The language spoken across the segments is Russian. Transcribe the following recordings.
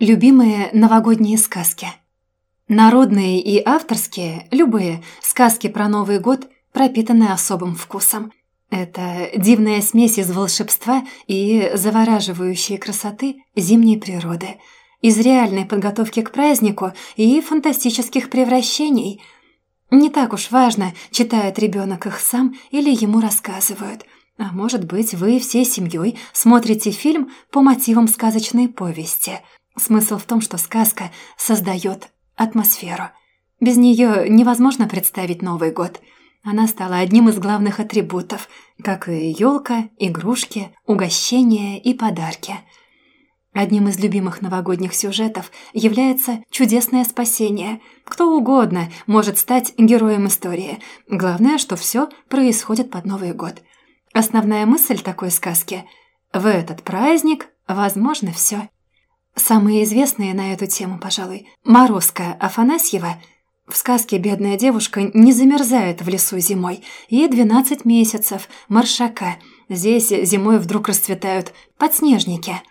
Любимые новогодние сказки. Народные и авторские, любые, сказки про Новый год пропитаны особым вкусом. Это дивная смесь из волшебства и завораживающей красоты зимней природы, из реальной подготовки к празднику и фантастических превращений. Не так уж важно, читает ребенок их сам или ему рассказывают. А может быть, вы всей семьей смотрите фильм по мотивам сказочной повести – Смысл в том, что сказка создает атмосферу. Без нее невозможно представить Новый год. Она стала одним из главных атрибутов, как и елка, игрушки, угощения и подарки. Одним из любимых новогодних сюжетов является чудесное спасение. Кто угодно может стать героем истории. Главное, что все происходит под Новый год. Основная мысль такой сказки – в этот праздник возможно все. Самые известные на эту тему, пожалуй, Морозка Афанасьева в сказке «Бедная девушка» не замерзает в лесу зимой, и 12 месяцев Маршака. Здесь зимой вдруг расцветают подснежники.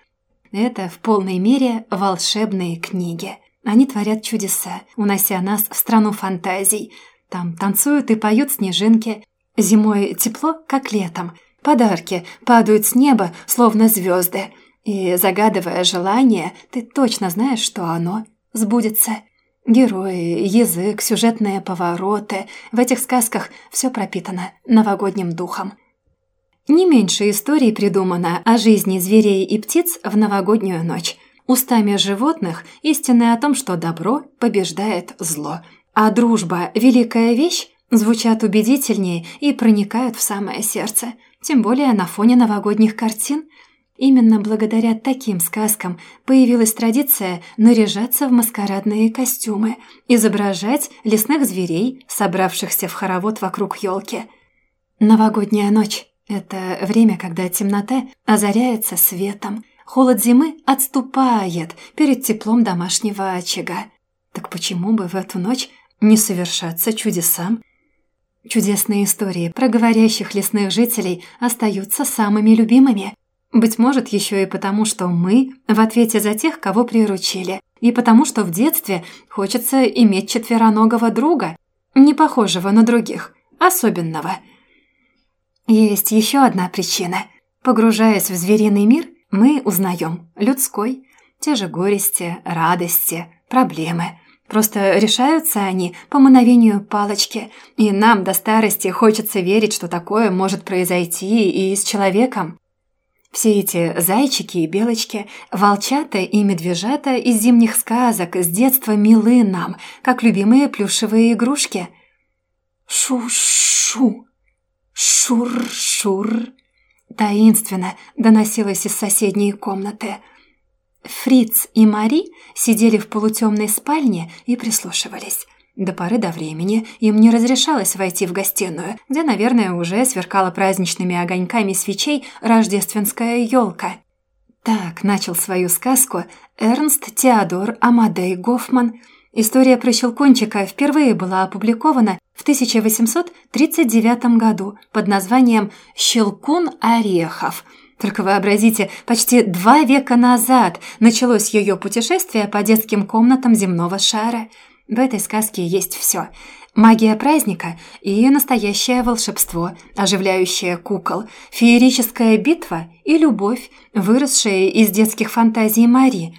Это в полной мере волшебные книги. Они творят чудеса, унося нас в страну фантазий. Там танцуют и поют снежинки. Зимой тепло, как летом. Подарки падают с неба, словно звезды. И, загадывая желание, ты точно знаешь, что оно сбудется. Герои, язык, сюжетные повороты – в этих сказках все пропитано новогодним духом. Не меньше историй придумано о жизни зверей и птиц в новогоднюю ночь. Устами животных истины о том, что добро побеждает зло, а дружба – великая вещь, звучат убедительнее и проникают в самое сердце, тем более на фоне новогодних картин – Именно благодаря таким сказкам появилась традиция наряжаться в маскарадные костюмы, изображать лесных зверей, собравшихся в хоровод вокруг елки. Новогодняя ночь – это время, когда темнота озаряется светом, холод зимы отступает перед теплом домашнего очага. Так почему бы в эту ночь не совершаться чудесам? Чудесные истории про говорящих лесных жителей остаются самыми любимыми – быть может, еще и потому, что мы в ответе за тех, кого приручили, и потому, что в детстве хочется иметь четвероногого друга, не похожего на других, особенного. Есть еще одна причина. Погружаясь в звериный мир, мы узнаем людской, те же горести, радости, проблемы. Просто решаются они по мановению палочки, и нам до старости хочется верить, что такое может произойти и с человеком. Все эти зайчики и белочки, волчата и медвежата из зимних сказок с детства милы нам, как любимые плюшевые игрушки. Шу-шу, шур-шур, таинственно доносилось из соседней комнаты. Фриц и Мари сидели в полутемной спальне и прислушивались. До поры до времени им не разрешалось войти в гостиную, где, наверное, уже сверкала праздничными огоньками свечей рождественская елка. Так начал свою сказку Эрнст Теодор Амадей Гофман. История про Щелкунчика впервые была опубликована в 1839 году под названием «Щелкун Орехов», только вообразите, почти два века назад началось ее путешествие по детским комнатам земного шара – в этой сказке есть все. Магия праздника и настоящее волшебство, оживляющее кукол, феерическая битва и любовь, выросшая из детских фантазий Мари.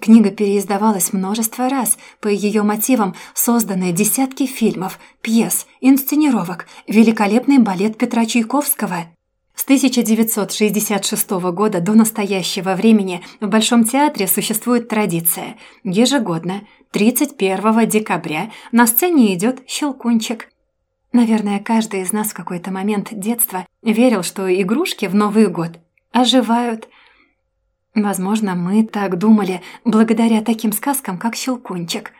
Книга переиздавалась множество раз, по ее мотивам созданы десятки фильмов, пьес, инсценировок, великолепный балет Петра Чайковского – с 1966 года до настоящего времени в Большом театре существует традиция. Ежегодно, 31 декабря, на сцене идет «Щелкунчик». Наверное, каждый из нас в какой-то момент детства верил, что игрушки в Новый год оживают. Возможно, мы так думали благодаря таким сказкам, как «Щелкунчик».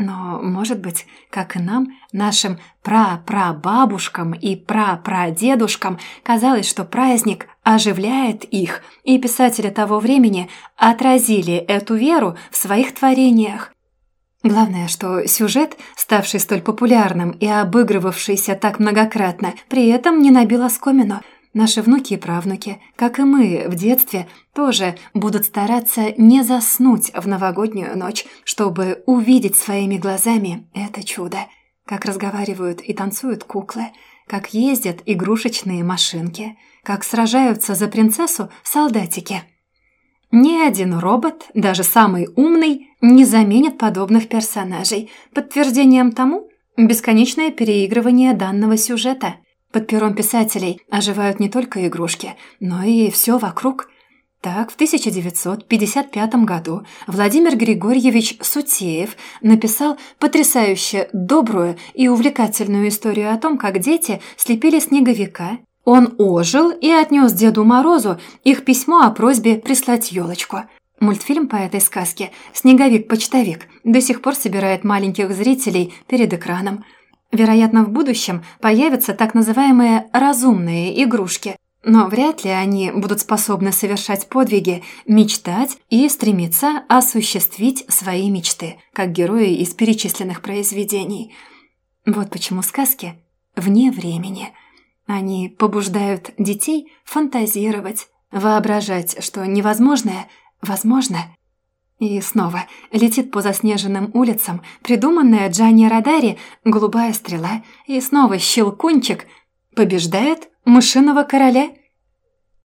Но, может быть, как и нам, нашим пра-прабабушкам и пра-прадедушкам казалось, что праздник оживляет их, и писатели того времени отразили эту веру в своих творениях. Главное, что сюжет, ставший столь популярным и обыгрывавшийся так многократно, при этом не набил оскомину. Наши внуки и правнуки, как и мы в детстве, тоже будут стараться не заснуть в новогоднюю ночь, чтобы увидеть своими глазами это чудо. Как разговаривают и танцуют куклы, как ездят игрушечные машинки, как сражаются за принцессу солдатики. Ни один робот, даже самый умный, не заменит подобных персонажей. Подтверждением тому – бесконечное переигрывание данного сюжета – под пером писателей оживают не только игрушки, но и все вокруг. Так, в 1955 году Владимир Григорьевич Сутеев написал потрясающе добрую и увлекательную историю о том, как дети слепили снеговика. Он ожил и отнес Деду Морозу их письмо о просьбе прислать елочку. Мультфильм по этой сказке «Снеговик-почтовик» до сих пор собирает маленьких зрителей перед экраном – Вероятно, в будущем появятся так называемые «разумные игрушки», но вряд ли они будут способны совершать подвиги, мечтать и стремиться осуществить свои мечты, как герои из перечисленных произведений. Вот почему сказки вне времени. Они побуждают детей фантазировать, воображать, что невозможное возможно – и снова летит по заснеженным улицам придуманная Джанни Радари голубая стрела, и снова щелкунчик побеждает мышиного короля –